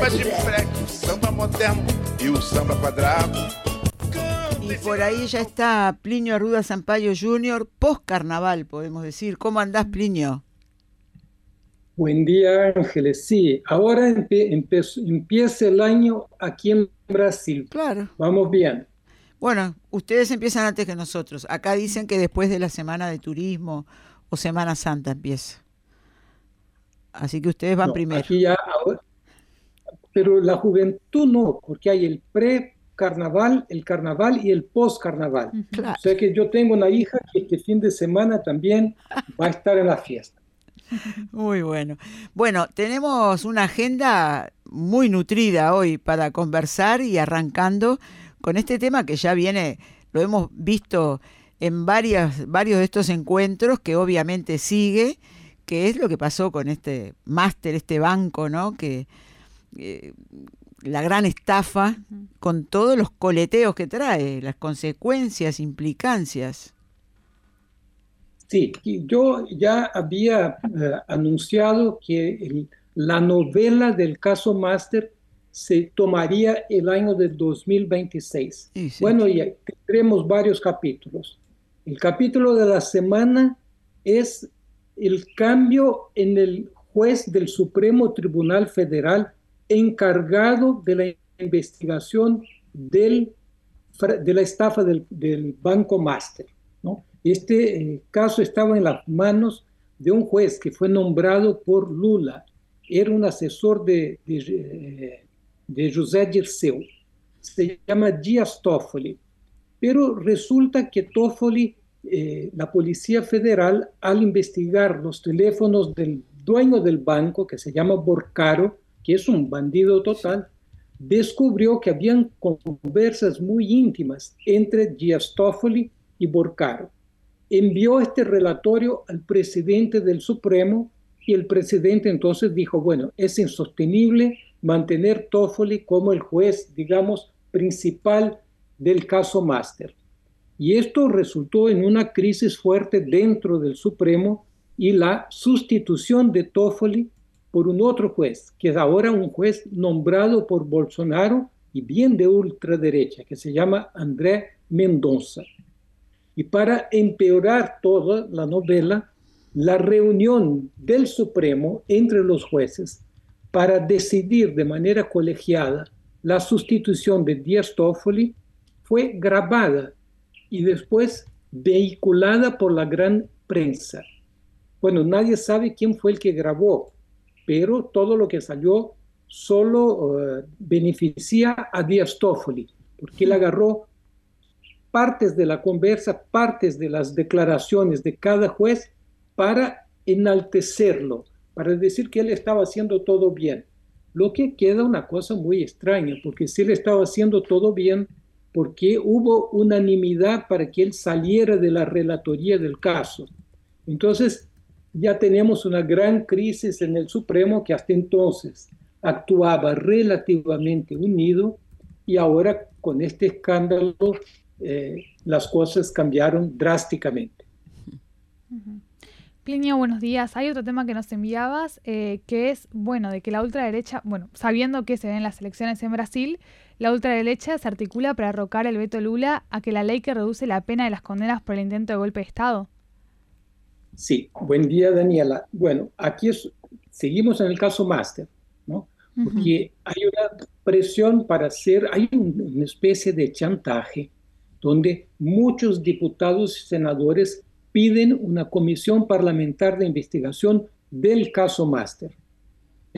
Cantem o samba de freque, o samba moderno e o samba quadrado. Y por ahí ya está Plinio Arruda Sampaio Jr., post carnaval, podemos decir. ¿Cómo andás, Plinio? Buen día, Ángeles. Sí, ahora empieza el año aquí en Brasil. Claro. Vamos bien. Bueno, ustedes empiezan antes que nosotros. Acá dicen que después de la semana de turismo o Semana Santa empieza. Así que ustedes van No, primero. aquí ya ahora- pero la juventud no, porque hay el pre-carnaval, el carnaval y el post-carnaval. Claro. O sea que yo tengo una hija que este fin de semana también va a estar en la fiesta. Muy bueno. Bueno, tenemos una agenda muy nutrida hoy para conversar y arrancando con este tema que ya viene, lo hemos visto en varias, varios de estos encuentros que obviamente sigue, que es lo que pasó con este máster, este banco, ¿no? Que eh, la gran estafa con todos los coleteos que trae, las consecuencias, implicancias. Sí, y yo ya había eh, anunciado que el- la novela del caso Master se tomaría el año de 2026. Sí, sí. Bueno, y tendremos varios capítulos. El capítulo de la semana es el cambio en el juez del Supremo Tribunal Federal encargado de la investigación del, de la estafa del, del Banco Master. ¿no? Este eh, caso estaba en las manos de un juez que fue nombrado por Lula. Era un asesor de, de, eh, de José Dirceu. Se llama Díaz Toffoli. Pero resulta que Toffoli, eh, la Policía Federal, al investigar los teléfonos del dueño del banco, que se llama Borcaro, que es un bandido total, descubrió que habían conversas muy íntimas entre Díaz Toffoli y Borcaro. Envió este relatorio al presidente del Supremo y el presidente entonces dijo, bueno, es insostenible mantener Toffoli como el juez, digamos, principal del caso Master. Y esto resultó en una crisis fuerte dentro del Supremo y la sustitución de Toffoli por un otro juez, que es ahora un juez nombrado por Bolsonaro y bien de ultraderecha, que se llama André Mendonça. Y para empeorar toda la novela, la reunión del Supremo entre los jueces para decidir de manera colegiada la sustitución de Díaz Toffoli fue grabada y después vehiculada por la gran prensa. Bueno, nadie sabe quién fue el que grabó, pero todo lo que salió solo uh, beneficia a Díaz Toffoli, porque él agarró partes de la conversa, partes de las declaraciones de cada juez para enaltecerlo, para decir que él estaba haciendo todo bien. Lo que queda una cosa muy extraña, porque si él estaba haciendo todo bien, ¿por qué hubo unanimidad para que él saliera de la relatoría del caso? Entonces, ya tenemos una gran crisis en el Supremo que hasta entonces actuaba relativamente unido y ahora con este escándalo eh, las cosas cambiaron drásticamente. Plinio, buenos días. Hay otro tema que nos enviabas, eh, que es, bueno, de que la ultraderecha, bueno, sabiendo que se ven las elecciones en Brasil, la ultraderecha se articula para arrocar el veto Lula a que la ley que reduce la pena de las condenas por el intento de golpe de Estado. Sí, buen día Daniela. Bueno, aquí es, seguimos en el caso Master, ¿no? Porque uh -huh. hay una presión para hacer, hay un, una especie de chantaje donde muchos diputados y senadores piden una comisión parlamentar de investigación del caso Master.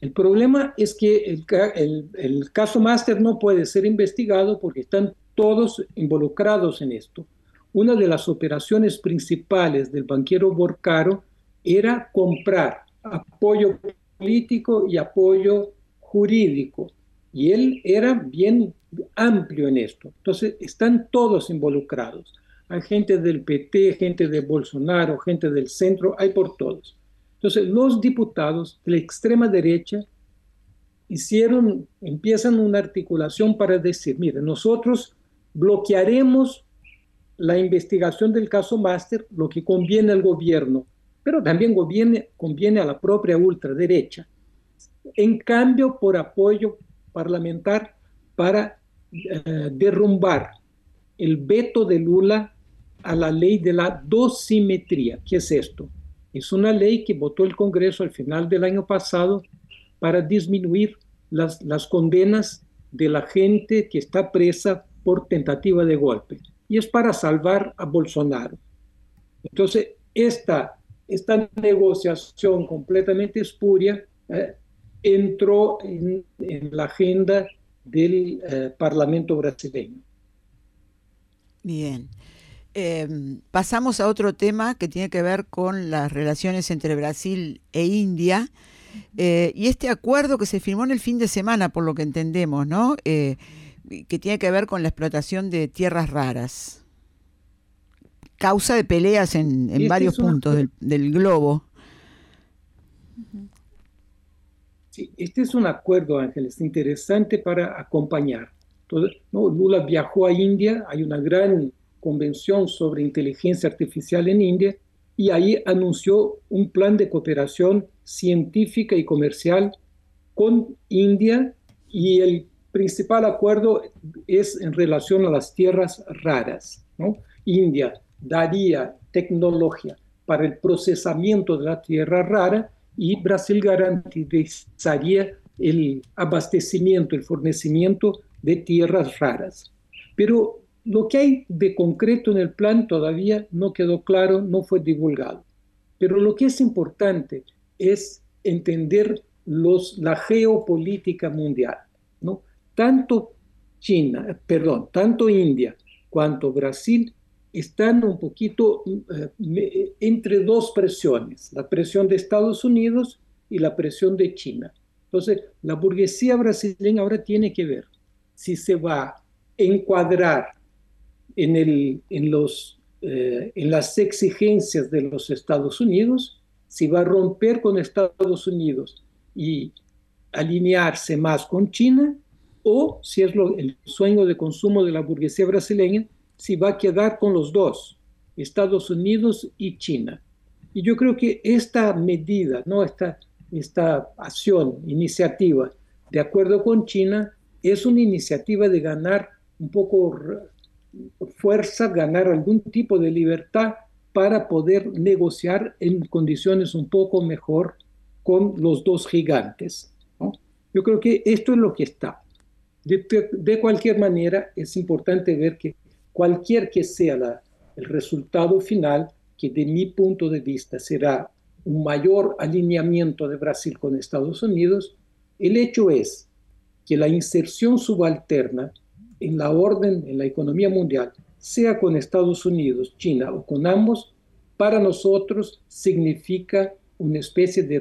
El problema es que el, el, el caso Master no puede ser investigado porque están todos involucrados en esto. Una de las operaciones principales del banquero Borcaro era comprar apoyo político y apoyo jurídico. Y él era bien amplio en esto. Entonces, están todos involucrados. Hay gente del PT, gente de Bolsonaro, gente del centro, hay por todos. Entonces, los diputados de la extrema derecha hicieron, empiezan una articulación para decir, mire, nosotros bloquearemos la investigación del caso Master, lo que conviene al gobierno, pero también conviene, conviene a la propia ultraderecha. En cambio, por apoyo parlamentar para eh, derrumbar el veto de Lula a la ley de la dosimetría. ¿Qué es esto? Es una ley que votó el Congreso al final del año pasado para disminuir las, las condenas de la gente que está presa por tentativa de golpe. Y es para salvar a Bolsonaro. Entonces, esta, esta negociación completamente espuria eh, entró en, la agenda del eh, Parlamento brasileño. Bien. Em, pasamos a otro tema que tiene que ver con las relaciones entre Brasil e India. Eh, y este acuerdo que se firmó en el fin de semana, por lo que entendemos, ¿no? Eh, que tiene que ver con la explotación de tierras raras. Causa de peleas en, en varios puntos del, del, globo. Sí, este es un acuerdo, Ángeles, interesante para acompañar. ¿no? Lula viajó a India, hay una gran convención sobre inteligencia artificial en India y ahí anunció un plan de cooperación científica y comercial con India y el principal acuerdo es en relación a las tierras raras. ¿no? India daría tecnología para el procesamiento de la tierra rara y Brasil garantizaría el abastecimiento, el fornecimiento de tierras raras. Pero lo que hay de concreto en el plan todavía no quedó claro, no fue divulgado. Pero lo que es importante es entender la geopolítica mundial. ¿no? Tanto China, perdón, tanto India cuanto Brasil están un poquito eh, entre dos presiones, la presión de Estados Unidos y la presión de China. Entonces, la burguesía brasileña ahora tiene que ver si se va a encuadrar en, el, en, los, eh, en las exigencias de los Estados Unidos, si va a romper con Estados Unidos y alinearse más con China, o si es el sueño de consumo de la burguesía brasileña, si va a quedar con los dos, Estados Unidos y China. Y yo creo que esta medida, ¿no? esta, esta acción, iniciativa, de acuerdo con China, es una iniciativa de ganar un poco fuerza, ganar algún tipo de libertad para poder negociar en condiciones un poco mejor con los dos gigantes. Yo creo que esto es lo que está. De, cualquier manera, es importante ver que cualquier que sea el resultado final, que de mi punto de vista será un mayor alineamiento de Brasil con Estados Unidos, el hecho es que la inserción subalterna en la orden, en la economía mundial, sea con Estados Unidos, China o con ambos, para nosotros significa una especie de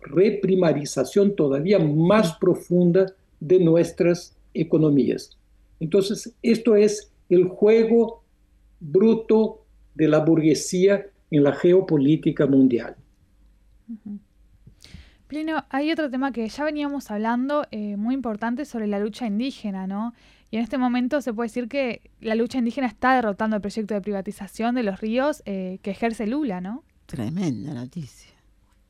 reprimarización todavía más profunda de nuestras economías. Entonces, esto es el juego bruto de la burguesía en la geopolítica mundial. Plino, hay otro tema que ya veníamos hablando, eh, muy importante, sobre la lucha indígena, ¿no? Y en este momento se puede decir que la lucha indígena está derrotando el proyecto de privatización de los ríos eh, que ejerce Lula, ¿no? Tremenda noticia.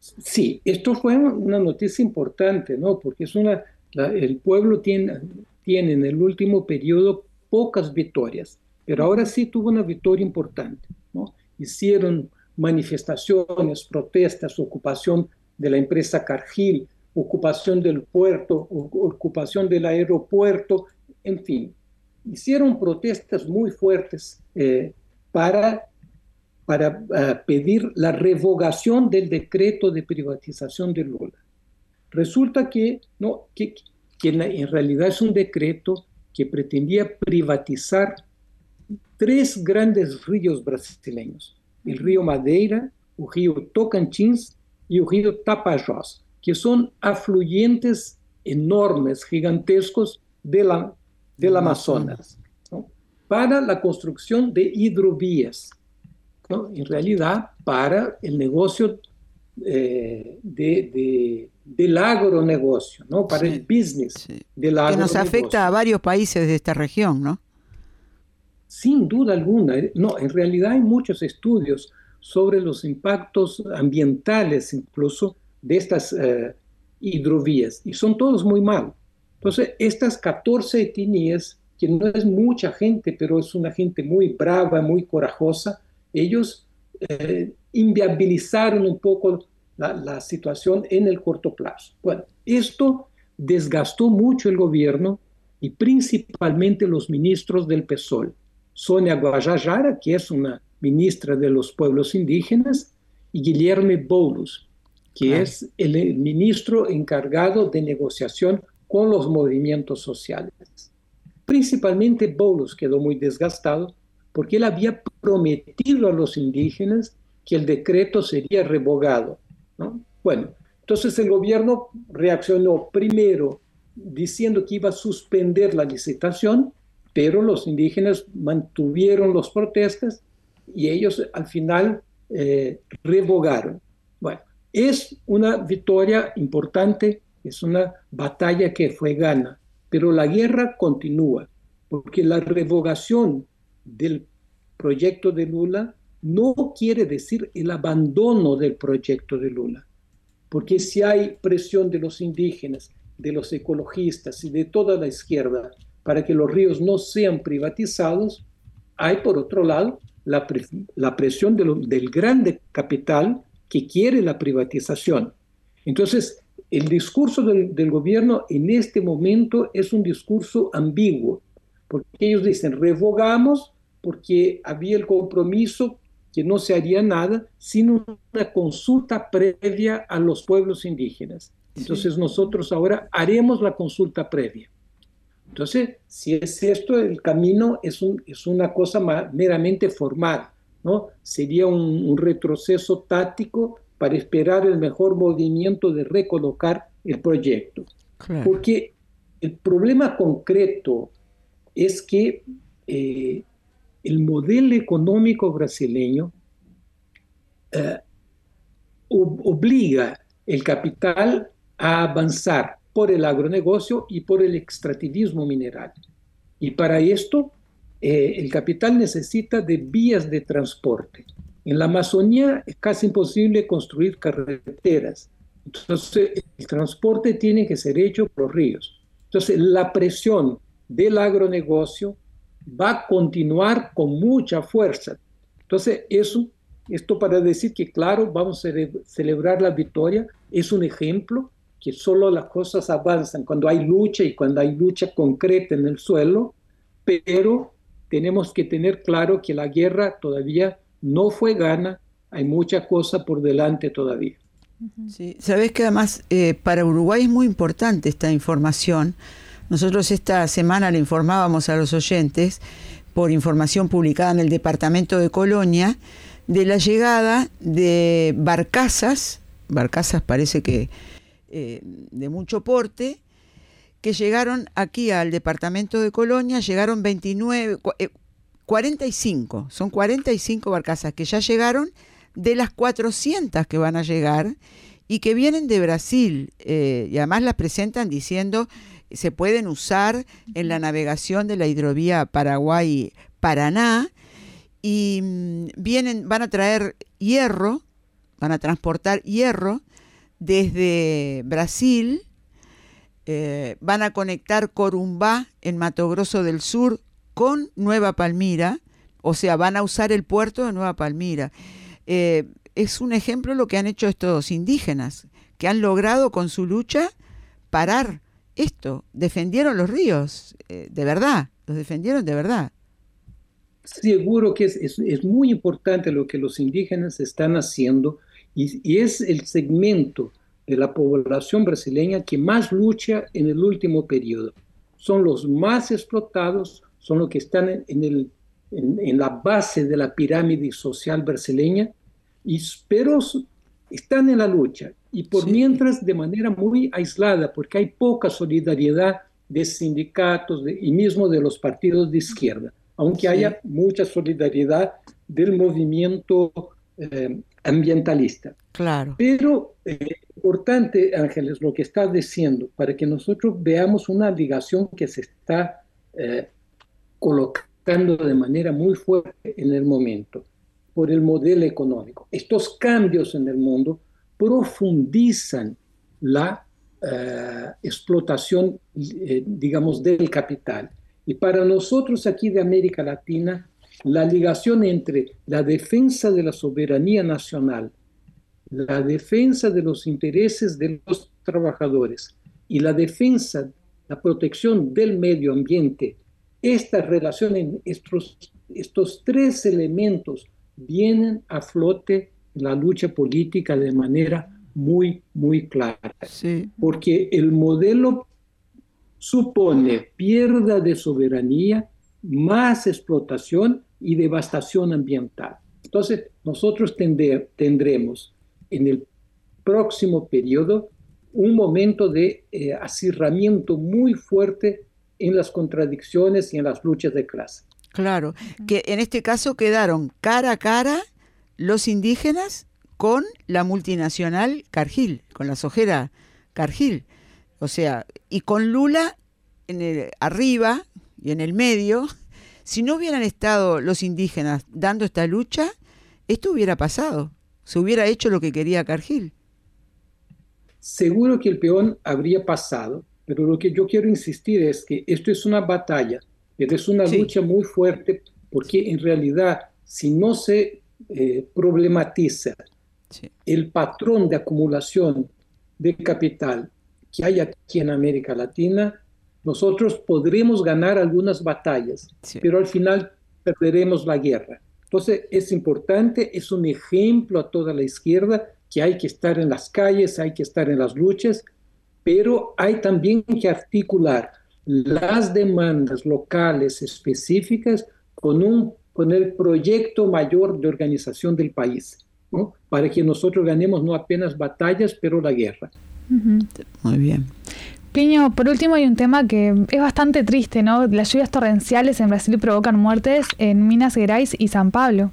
Sí, esto fue una noticia importante, ¿no? Porque es una, el pueblo tiene, en el último periodo pocas victorias, pero ahora sí tuvo una victoria importante, ¿no? Hicieron manifestaciones, protestas, ocupación de la empresa Cargill, ocupación del puerto, ocupación del aeropuerto, en fin, hicieron protestas muy fuertes eh, para, para eh, pedir la revocación del decreto de privatización de Lula. Resulta que, no, que, en realidad es un decreto que pretendía privatizar tres grandes ríos brasileños, el río Madeira, el río Tocantins y el río Tapajós. que son afluyentes enormes, gigantescos de la, del Amazonas, para la construcción de hidrovías, en realidad para el negocio eh, de, del agronegocio, ¿no? para el business del agronegocio. Que nos afecta a varios países de esta región, ¿no? Sin duda alguna. No, en realidad hay muchos estudios sobre los impactos ambientales incluso de estas eh, hidrovías y son todos muy malos. Entonces, estas 14 etnias, que no es mucha gente, pero es una gente muy brava, muy corajosa, ellos eh, inviabilizaron un poco la, situación en el corto plazo. Bueno, esto desgastó mucho el gobierno y principalmente los ministros del PSOL. Sonia Guajajara, que es una ministra de los pueblos indígenas, y Guillermo Boulos, que es el ministro encargado de negociación con los movimientos sociales. Principalmente Boulos quedó muy desgastado porque él había prometido a los indígenas que el decreto sería revogado. Bueno, entonces el gobierno reaccionó primero diciendo que iba a suspender la licitación, pero los indígenas mantuvieron las protestas y ellos al final eh, revogaron. Bueno, es una victoria importante, es una batalla que fue gana, pero la guerra continúa, porque la revogación del proyecto de Lula no quiere decir el abandono del proyecto de Lula, porque si hay presión de los indígenas, de los ecologistas y de toda la izquierda para que los ríos no sean privatizados, hay por otro lado la, presión del grande capital que quiere la privatización. Entonces, el discurso del, del, gobierno en este momento es un discurso ambiguo, porque ellos dicen, revogamos porque había el compromiso que no se haría nada sin una consulta previa a los pueblos indígenas. Entonces nosotros ahora haremos la consulta previa. Entonces, si es esto, el camino es, un, es una cosa meramente formal, ¿no? Sería un, retroceso táctico para esperar el mejor movimiento de recolocar el proyecto. Porque el problema concreto es que eh, el modelo económico brasileño eh, obliga el capital a avanzar por el agronegocio y por el extractivismo mineral. Y para esto, eh, el capital necesita de vías de transporte. En la Amazonía es casi imposible construir carreteras. Entonces, el transporte tiene que ser hecho por ríos. Entonces, la presión del agronegocio va a continuar con mucha fuerza. Entonces, eso, esto para decir que, claro, vamos a celebrar la victoria, es un ejemplo que solo las cosas avanzan cuando hay lucha y cuando hay lucha concreta en el suelo, pero tenemos que tener claro que la guerra todavía no fue gana, hay mucha cosa por delante todavía. Sí, sabes que además eh, para Uruguay es muy importante esta información nosotros esta semana le informábamos a los oyentes, por información publicada en el departamento de Colonia, de la llegada de barcazas, barcazas parece que eh, de mucho porte, que llegaron aquí al departamento de Colonia, llegaron 29, 45, eh, son 45 barcazas que ya llegaron de las 400 que van a llegar y que vienen de Brasil eh, y además las presentan diciendo se pueden usar en la navegación de la hidrovía Paraguay-Paraná y mm, vienen, van a traer hierro, van a transportar hierro desde Brasil, eh, van a conectar Corumbá en Mato Grosso del Sur con Nueva Palmira, o sea, van a usar el puerto de Nueva Palmira. Eh, es un ejemplo lo que han hecho estos indígenas, que han logrado con su lucha parar esto, defendieron los ríos, eh, de verdad, los defendieron de verdad. Seguro que es, muy importante lo que los indígenas están haciendo y, es el segmento de la población brasileña que más lucha en el último periodo. Son los más explotados, son los que están en, el, en, la base de la pirámide social brasileña, y, pero están en la lucha y por mientras de manera muy aislada, porque hay poca solidaridad de sindicatos y mismo de los partidos de izquierda, aunque haya mucha solidaridad del movimiento eh, ambientalista. Claro. Pero eh, importante, Ángeles, lo que estás diciendo, para que nosotros veamos una ligación que se está eh, colocando de manera muy fuerte en el momento por el modelo económico. Estos cambios en el mundo profundizan la eh, explotación, eh, digamos, del capital. Y para nosotros aquí de América Latina, la ligación entre la defensa de la soberanía nacional, la defensa de los intereses de los trabajadores y la defensa, la protección del medio ambiente, esta relación estos, estos tres elementos vienen a flote la lucha política de manera muy, muy clara. Porque el modelo supone pierda de soberanía, más explotación y devastación ambiental. Entonces, nosotros tendremos en el próximo periodo un momento de eh, acirramiento muy fuerte en las contradicciones y en las luchas de clase. Claro, que en este caso quedaron cara a cara los indígenas con la multinacional Cargill, con la sojera Cargill. O sea, y con Lula en el, arriba y en el medio, si no hubieran estado los indígenas dando esta lucha, esto hubiera pasado, se hubiera hecho lo que quería Cargill. Seguro que el peón habría pasado, pero lo que yo quiero insistir es que esto es una batalla es una lucha muy fuerte porque en realidad si no se eh, problematiza el patrón de acumulación de capital que hay aquí en América Latina, nosotros podremos ganar algunas batallas, pero al final perderemos la guerra. Entonces es importante, es un ejemplo a toda la izquierda que hay que estar en las calles, hay que estar en las luchas, pero hay también que articular las demandas locales específicas con, un, con el proyecto mayor de organización del país, ¿no? para que nosotros ganemos no apenas batallas, pero la guerra. Muy bien. Piño, por último hay un tema que es bastante triste, ¿no? Las lluvias torrenciales en Brasil provocan muertes en Minas Gerais y San Pablo.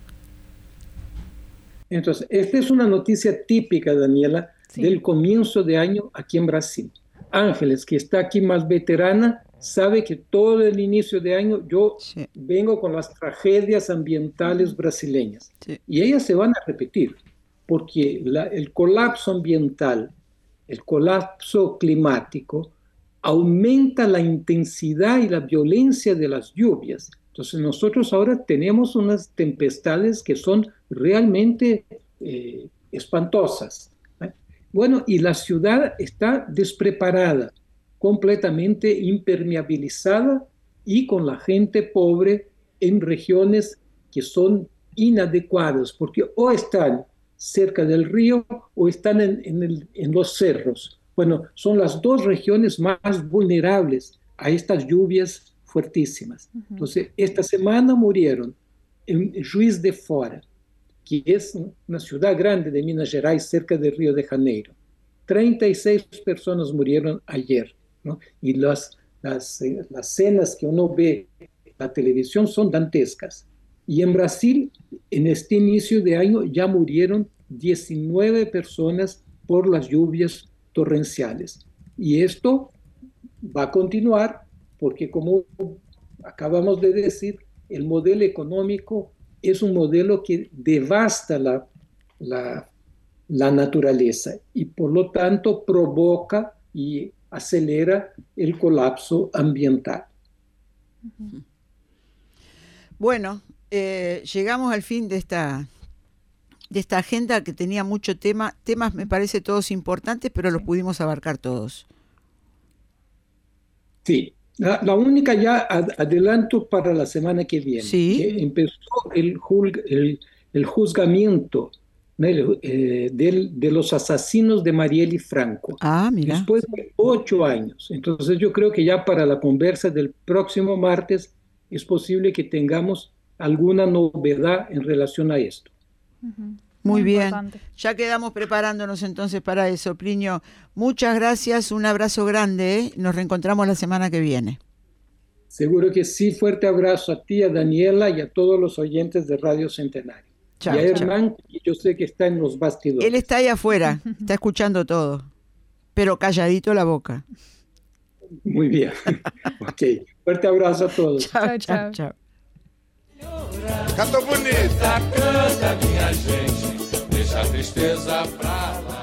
Entonces, esta es una noticia típica, Daniela, del comienzo de año aquí en Brasil. Ángeles, que está aquí más veterana, sabe que todo el inicio de año yo vengo con las tragedias ambientales brasileñas. Y ellas se van a repetir porque el colapso ambiental, el colapso climático aumenta la intensidad y la violencia de las lluvias. Entonces nosotros ahora tenemos unas tempestades que son realmente eh, espantosas. Bueno, y la ciudad está despreparada, completamente impermeabilizada y con la gente pobre en regiones que son inadecuadas, porque o están cerca del río o están en, los cerros. Bueno, son las dos regiones más vulnerables a estas lluvias fuertísimas. Entonces, esta semana murieron en Juiz de Fora, que es una ciudad grande de Minas Gerais, cerca de Río de Janeiro. 36 personas murieron ayer, ¿no? Y las, las, eh, las escenas que uno ve en la televisión son dantescas. Y en Brasil, en este inicio de año, ya murieron 19 personas por las lluvias torrenciales. Y esto va a continuar porque, como acabamos de decir, el modelo económico es un modelo que devasta la, la, naturaleza y por lo tanto provoca y acelera el colapso ambiental. Bueno, eh, llegamos al fin de esta, de esta agenda que tenía mucho tema, temas me parece todos importantes, pero los pudimos abarcar todos. Sí, la, única ya adelanto para la semana que viene. Sí. empezó el, el, juzgamiento eh, de los asesinos de Marielle Franco. Ah, mira. Después de ocho años. Entonces yo creo que ya para la conversa del próximo martes es posible que tengamos alguna novedad en relación a esto. Muy, Muy bien. importante. Ya quedamos preparándonos entonces para eso. Plinio, muchas gracias, un abrazo grande. ¿eh? Nos reencontramos la semana que viene. Seguro que sí. Fuerte abrazo a ti, a Daniela y a todos los oyentes de Radio Centenario. Chao, y a. Hernán, que yo sé que está en los bastidores. Él está ahí afuera, está escuchando todo, pero calladito la boca. Muy bien. ok. Fuerte abrazo a todos. Chao, Chao, chao, chao. chao. Cantou bonito. Canta, minha gente, deixa a tristeza pra lá.